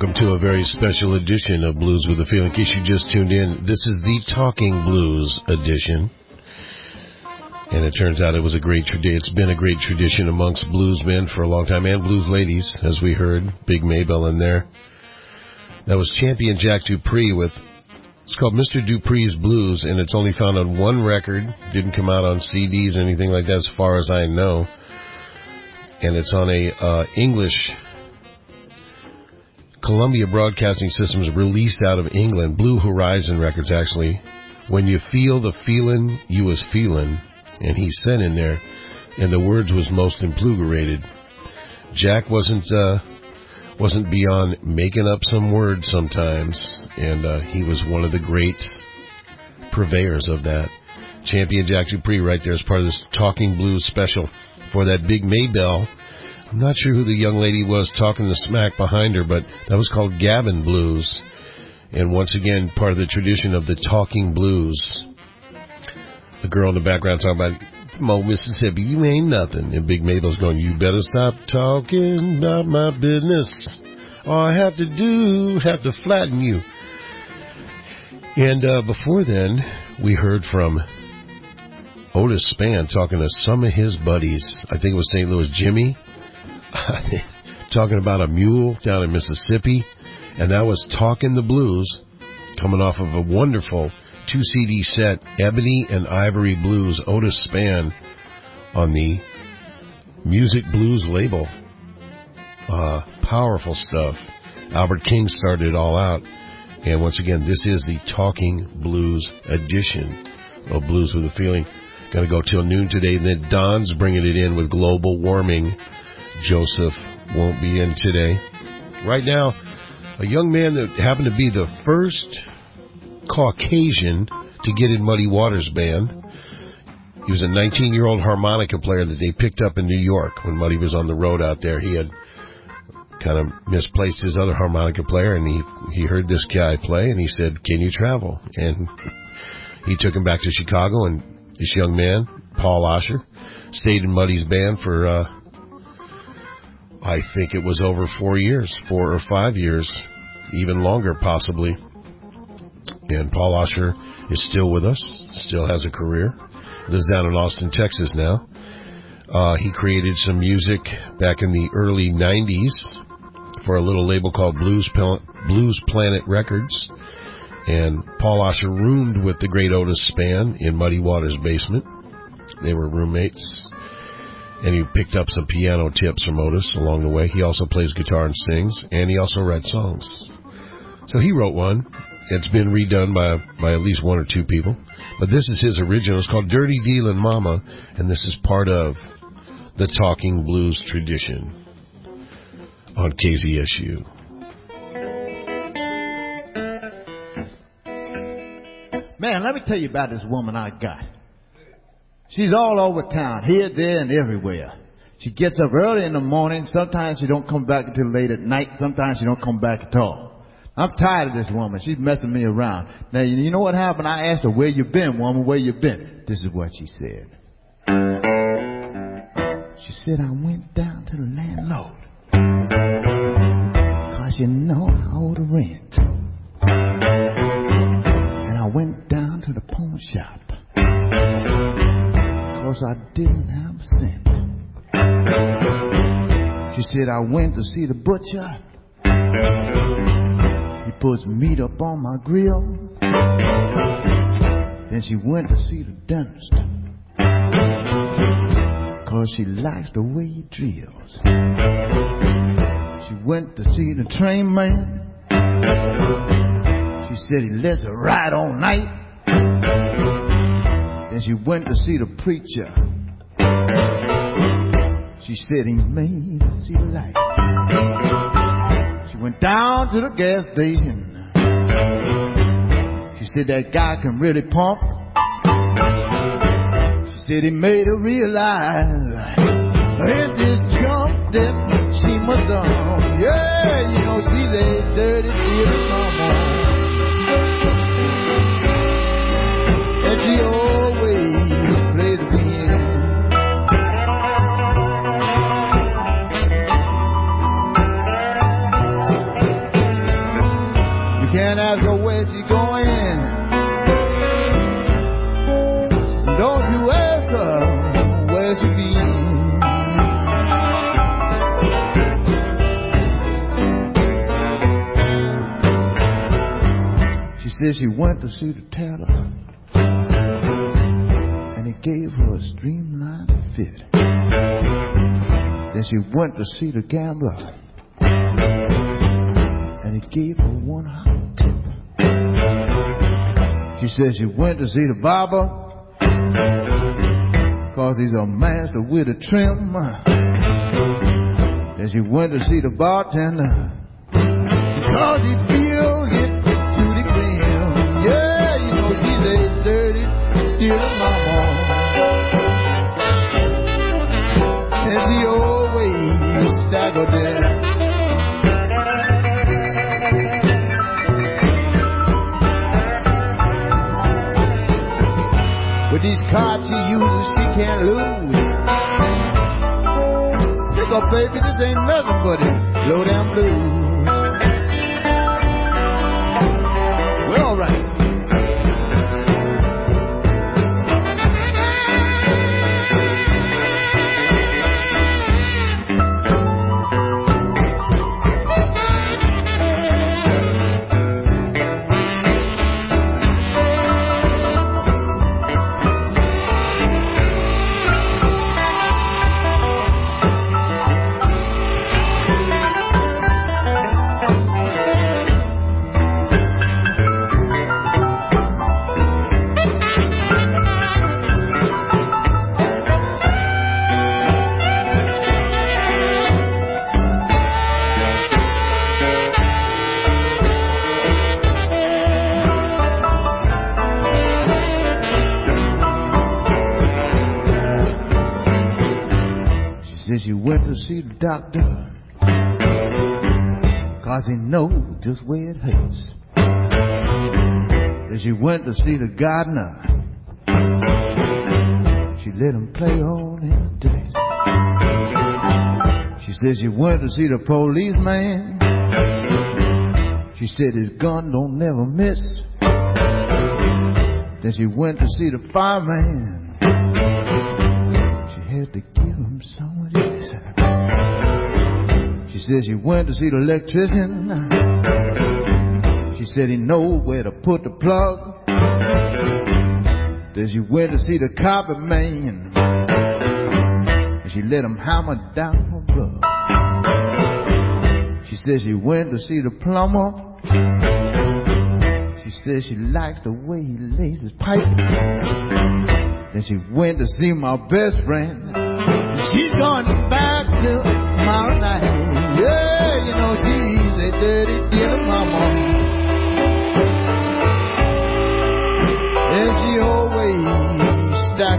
welcome to a very special edition of Blues with a Feel. In case you just tuned in, this is the Talking Blues edition. And it turns out it was a great tradition. It's been a great tradition amongst bluesmen for a long time and blues ladies, as we heard. Big Maybelle in there. That was champion Jack Dupree with, it's called Mr. Dupree's Blues, and it's only found on one record. Didn't come out on CDs or anything like that as far as I know. And it's on a uh, English Columbia Broadcasting Systems released out of England, Blue Horizon Records actually. When you feel the feeling you was feeling, and he sent in there, and the words was most implugerated. Jack wasn't uh, wasn't beyond making up some words sometimes, and uh, he was one of the great purveyors of that. Champion Jack Dupree right there as part of this Talking Blues special for that big Maybelle I'm not sure who the young lady was talking the smack behind her, but that was called Gabbin' Blues. And once again, part of the tradition of the talking blues. The girl in the background talking about, Mo, Mississippi, you ain't nothing. And Big Maybelle's going, you better stop talking about my business. All I have to do, have to flatten you. And uh, before then, we heard from Otis Spann talking to some of his buddies. I think it was St. Louis Jimmy talking about a mule down in Mississippi, and that was Talking the Blues, coming off of a wonderful two CD set, Ebony and Ivory Blues, Otis Spann on the Music Blues label. Uh, powerful stuff. Albert King started it all out. And once again, this is the Talking Blues edition of Blues with a Feeling. To go till noon today. And then Don's bringing it in with global warming Joseph won't be in today. Right now, a young man that happened to be the first Caucasian to get in Muddy Waters band. He was a 19 year old harmonica player that they picked up in New York when Muddy was on the road out there. He had kind of misplaced his other harmonica player and he he heard this guy play and he said, "Can you travel?" And he took him back to Chicago and this young man, Paul Oscher, stayed in Muddy's band for uh I think it was over four years, four or five years, even longer possibly. And Paul Oscher is still with us, still has a career, lives down in Austin, Texas now. Uh, he created some music back in the early 90s for a little label called Blues, Blues Planet Records. And Paul Oscher roomed with the great Otis Spann in Muddy Waters' basement. They were roommates and he picked up some piano tips from Otis along the way. He also plays guitar and sings, and he also writes songs. So he wrote one. It's been redone by by at least one or two people, but this is his original. It's called "Dirty Dealin' Mama," and this is part of the Talking Blues tradition on KZSU. Man, let me tell you about this woman I got. She's all over town, here, there, and everywhere. She gets up early in the morning. Sometimes she don't come back until late at night. Sometimes she don't come back at all. I'm tired of this woman. She's messing me around. Now, you know what happened? I asked her, where you been, woman? Where you been? This is what she said. She said, I went down to the landlord. Cause I didn't have cent. She said, I went to see the butcher. He puts meat up on my grill. Then she went to see the dentist. Cause she likes the way he drills. She went to see the train man. She said he lets her ride all night. She went to see the preacher. She said he made her see the light. She went down to the gas station. She said that guy can really pump. She said he made her realize this jump that she must done. Yeah, you know she's a dirty, dirty mama. And She says she went to see the tailor, and he gave her a streamlined fit. Then she went to see the gambler, and he gave her one hot tip. She says she went to see the barber, cause he's a master with a trim. Then she went to see the bartender, cause he With these cards she uses, she can't lose. Look up, baby, this ain't nothing but it. Low down blues. To see the doctor. Cause he knows just where it hurts. Then she went to see the gardener. She let him play all in the dirt. She said she went to see the policeman. She said his gun don't never miss. Then she went to see the fireman. She had to give him some of this. She said she went to see the electrician. She said he know where to put the plug. Then she went to see the carpet man. And she let him hammer down her rug. She said she went to see the plumber. She said she likes the way he lays his pipe. Then she went to see my best friend. She's going back to tomorrow night.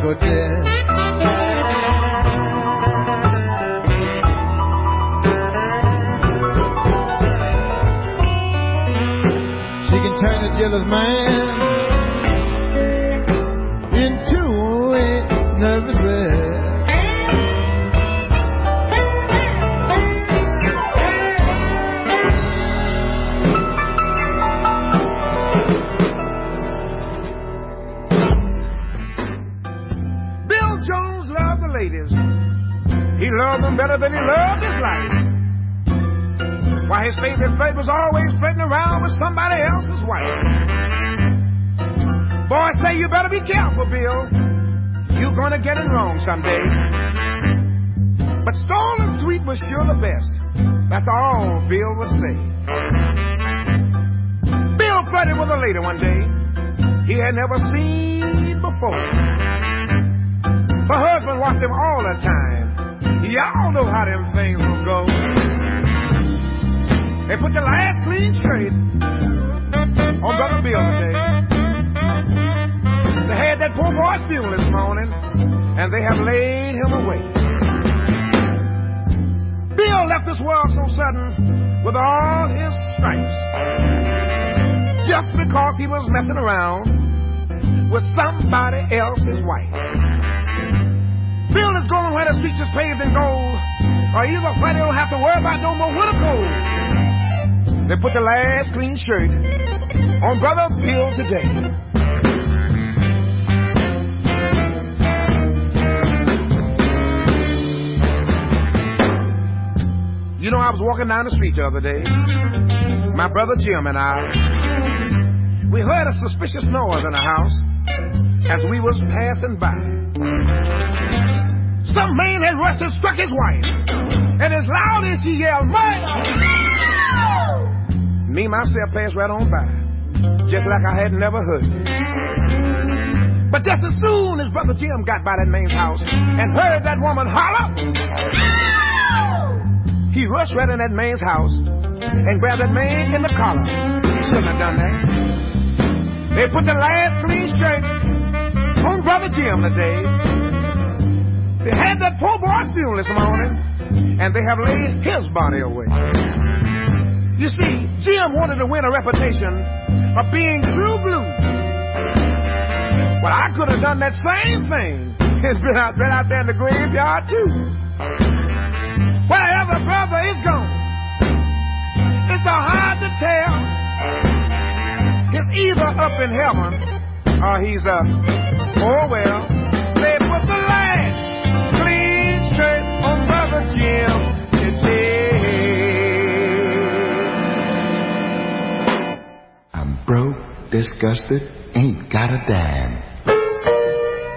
She can turn a jealous man better be careful, Bill. You're gonna get it wrong someday. But stolen sweet was sure the best. That's all Bill would say. Bill flirted with a lady one day he had never seen before. Her husband watched him all the time. Y'all know how them things will go. They put the last clean straight on Brother Bill today. Had that poor boy's funeral this morning, and they have laid him away. Bill left this world so sudden with all his stripes just because he was messing around with somebody else's wife. Bill is going where the streets is paved in gold, or either where they don't have to worry about no more winter cold. They put the last clean shirt on Brother Bill today. You know, I was walking down the street the other day. My brother Jim and I, we heard a suspicious noise in the house as we was passing by. Some man had rushed and struck his wife, and as loud as he yelled! Me myself passed right on by, just like I had never heard. But just as soon as Brother Jim got by that man's house and heard that woman holler, he rushed right in that man's house and grabbed that man in the collar. He shouldn't have done that. They put the last clean shirt on Brother Jim today. They had that poor boy's funeral this morning, and they have laid his body away. You see, Jim wanted to win a reputation of being true blue. Well, I could have done that same thing and been out, been out there in the graveyard too. Wherever brother is gone, it's so hard to tell. He's either up in heaven or he's uh, oh well. They put the last clean shirt on brother Jim. Today. I'm broke, disgusted, ain't got a dime.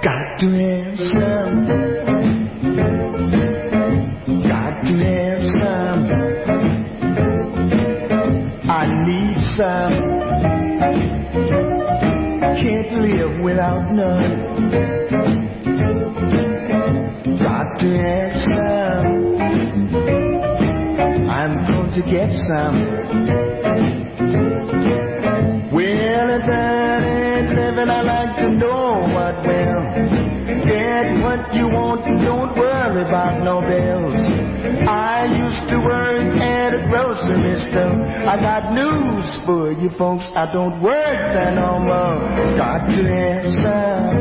Got to have without none. Got to have some. I'm going to get some. Well, if that ain't living, I like to know what will. Get what you want and don't worry about no bills. Store. I got news for you folks, I don't work there no more. Got to have some.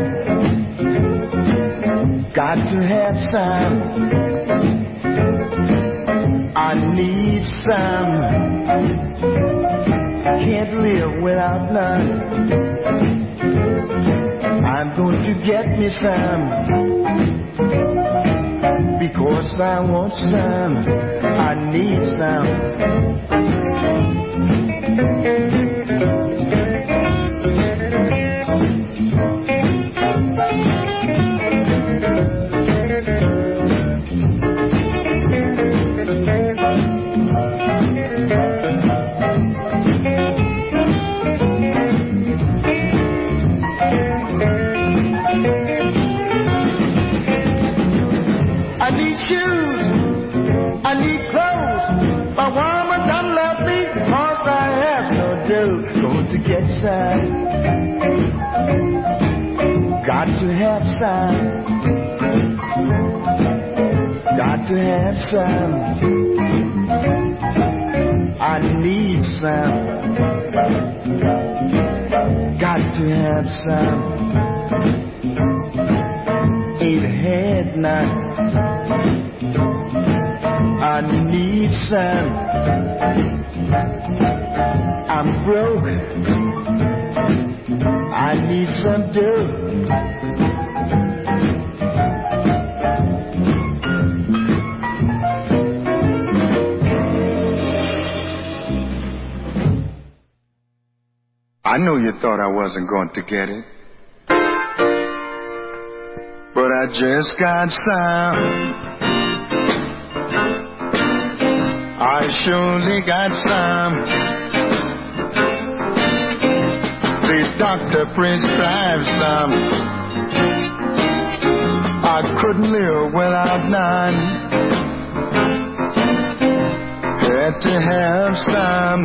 Got to have some. I need some can't live without none. I'm going to get me some. Because I want some. I need some. Some. Got to get Sam. Got to have some. Got to have some. I need some. Got to have some. Ain't had none. I need some. I'm broke. I need some dough. I know you thought I wasn't going to get it. But I just got some. I surely got some. The doctor prescribed some. I couldn't live without none. Had to have some.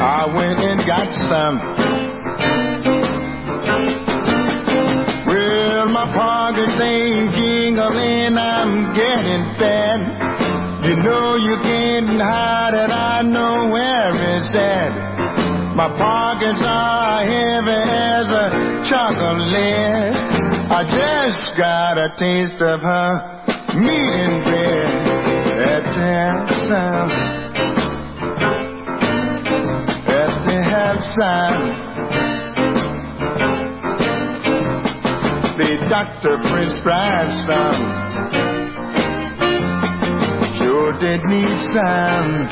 I went and got some. Well, my pockets ain't jingling, I'm getting fat. You know you can't hide it, I know where it's at. My pockets are heavy as a chocolate. I just got a taste of her meat and bread at some. some. The doctor prescribed some. Sure did need some.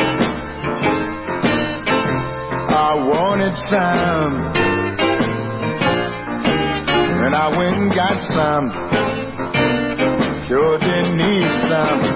I wanted some. And I went and got some. Sure did need some.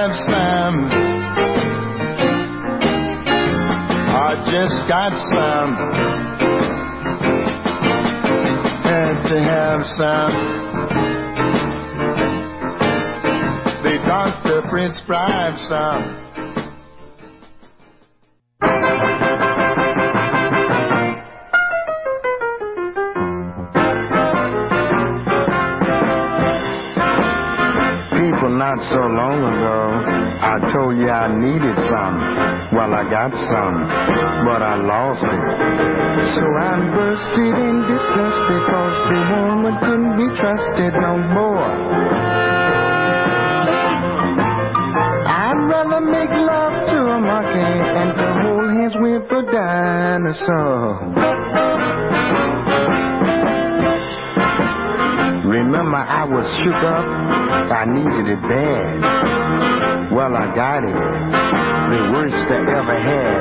Have some. I just got some. Had to have some. The doctor prescribed some. Not so long ago, I told you I needed some. Well, I got some, but I lost it. So I'm bursted in disgusted because the woman couldn't be trusted no more. I'd rather make love to a monkey than to hold hands with a dinosaur. I was shook up. I needed it bad. Well, I got it. The worst I ever had.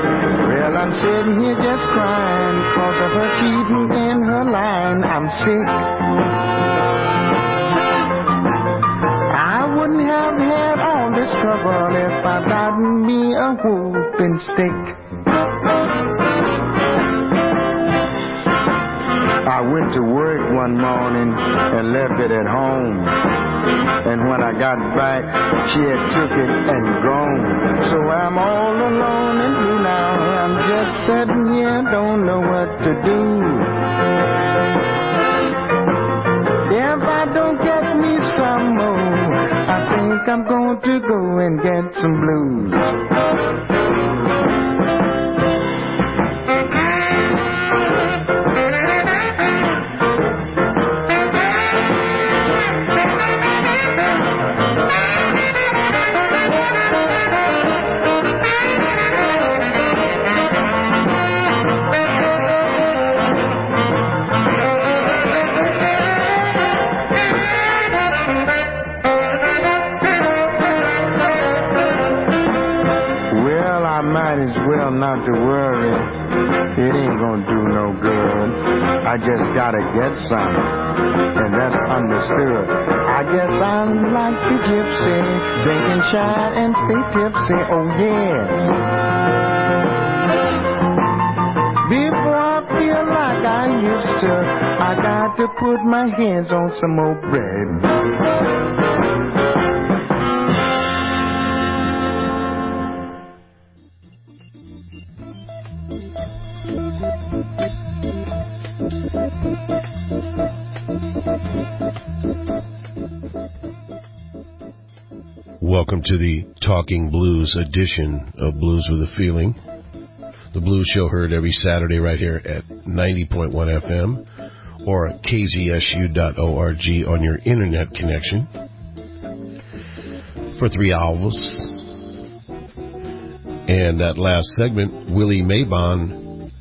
Well, I'm sitting here just crying because of her cheating and her lying. I'm sick. I wouldn't have had all this trouble if I'd gotten me a whooping stick. I went to work one morning and left it at home. And when I got back, she had took it and gone. So I'm all alone and blue now. I'm just sitting here, don't know what to do. If I don't get me some more, I think I'm going to go and get some blues. Worry. It ain't gonna do no good. I just gotta get some, and that's understood. I guess I'm like the gypsy, drinking shine and stay tipsy. Oh yes. Before I feel like I used to, I got to put my hands on some more bread. Welcome to the Talking Blues edition of Blues with a Feeling. The Blues Show heard every Saturday right here at 90.1 FM or kzsu.org on your internet connection for three hours. And that last segment, Willie Mabon,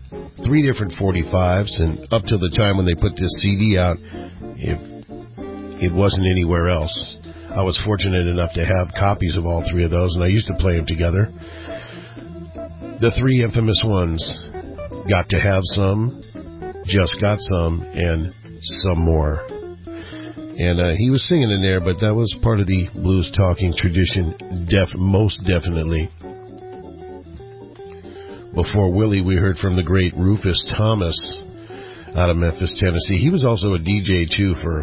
three different 45s, and up till the time when they put this CD out, it, it wasn't anywhere else. I was fortunate enough to have copies of all three of those, and I used to play them together. The three infamous ones got to have some, just got some, and some more. And uh, he was singing in there, but that was part of the blues talking tradition, def- most definitely. Before Willie, we heard from the great Rufus Thomas out of Memphis, Tennessee. He was also a DJ too for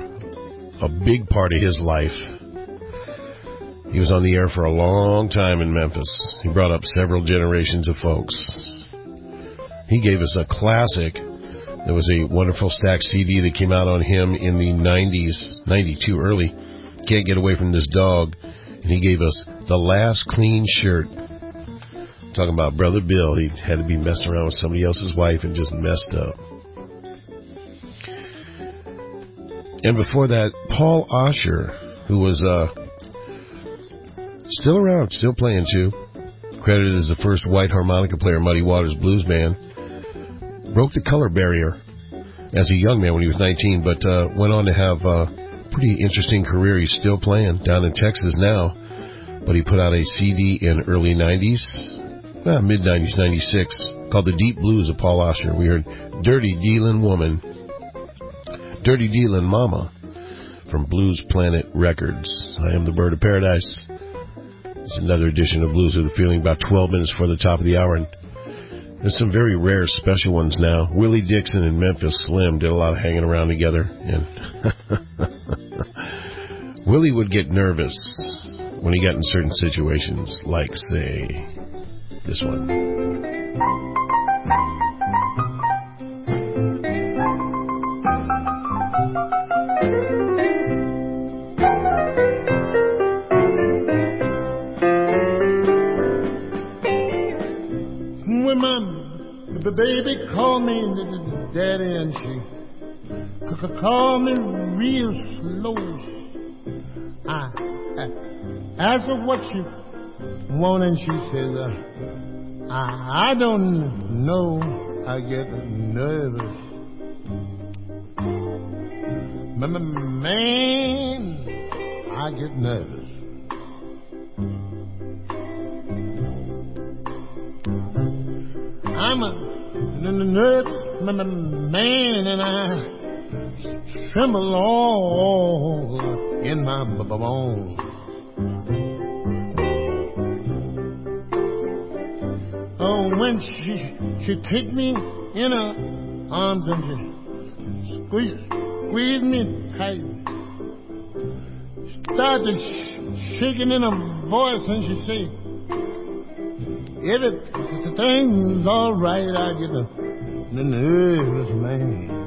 a big part of his life. He was on the air for a long time in Memphis. He brought up several generations of folks. He gave us a classic there was a wonderful Stax CD that came out on him in the 90s, 92 early. Can't get away from this dog. And he gave us the last clean shirt. Talking about Brother Bill. He had to be messing around with somebody else's wife and just messed up. And before that, Paul Oscher, who was uh, still around, still playing too. Credited as the first white harmonica player Muddy Waters Blues Band broke the color barrier as a young man when he was 19, but uh, went on to have a pretty interesting career. He's still playing down in Texas now, but he put out a CD in early 90s, uh, mid 90s, 96, called The Deep Blues of Paul Oscher. We heard Dirty Dealin' Woman, Dirty Dealin' Mama from Blues Planet Records. I am the Bird of Paradise. It's another edition of Blues of the Feeling, about 12 minutes before the top of the hour. And there's some very rare special ones now. Willie Dixon and Memphis Slim did a lot of hanging around together, and Willie would get nervous when he got in certain situations, like say this one. Baby called me daddy and she called me real slow. I, I asked her what she wanted and she says, uh, I, I don't know. I get nervous. Man, I get nervous. I'm a nervous man and I tremble all in my bones. Oh, when she she take me in her arms and she squeeze squeeze me tight, started sh- shaking in her voice and she say. If it, thing's all right, I get the, nervous man.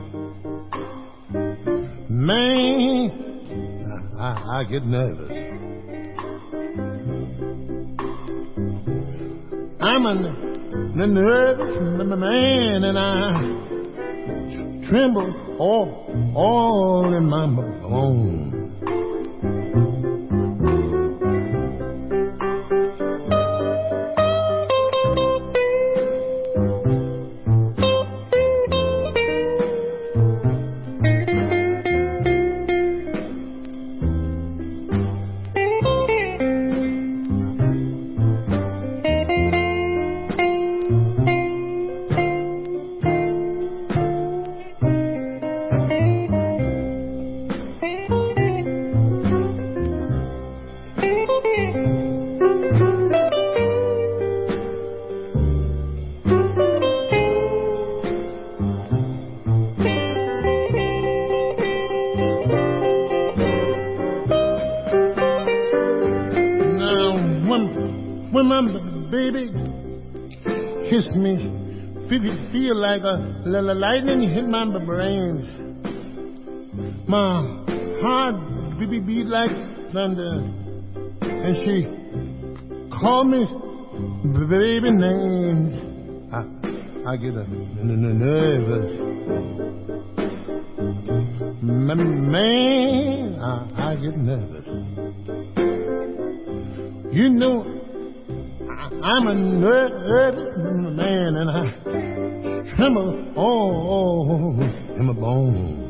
Man, I, get nervous. I'm a the nervous man, and I tremble all, all in my bones. Like a little lightning hit my brains. My heart beat, beat like thunder. And she called me baby names. I, I get a, nervous. Man, I, I get nervous. You know, I'm a nervous man and I tremble all in my bones.